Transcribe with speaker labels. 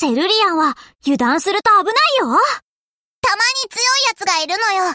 Speaker 1: セルリアンは油断すると危ないよ。
Speaker 2: たまに強い奴がいるのよ。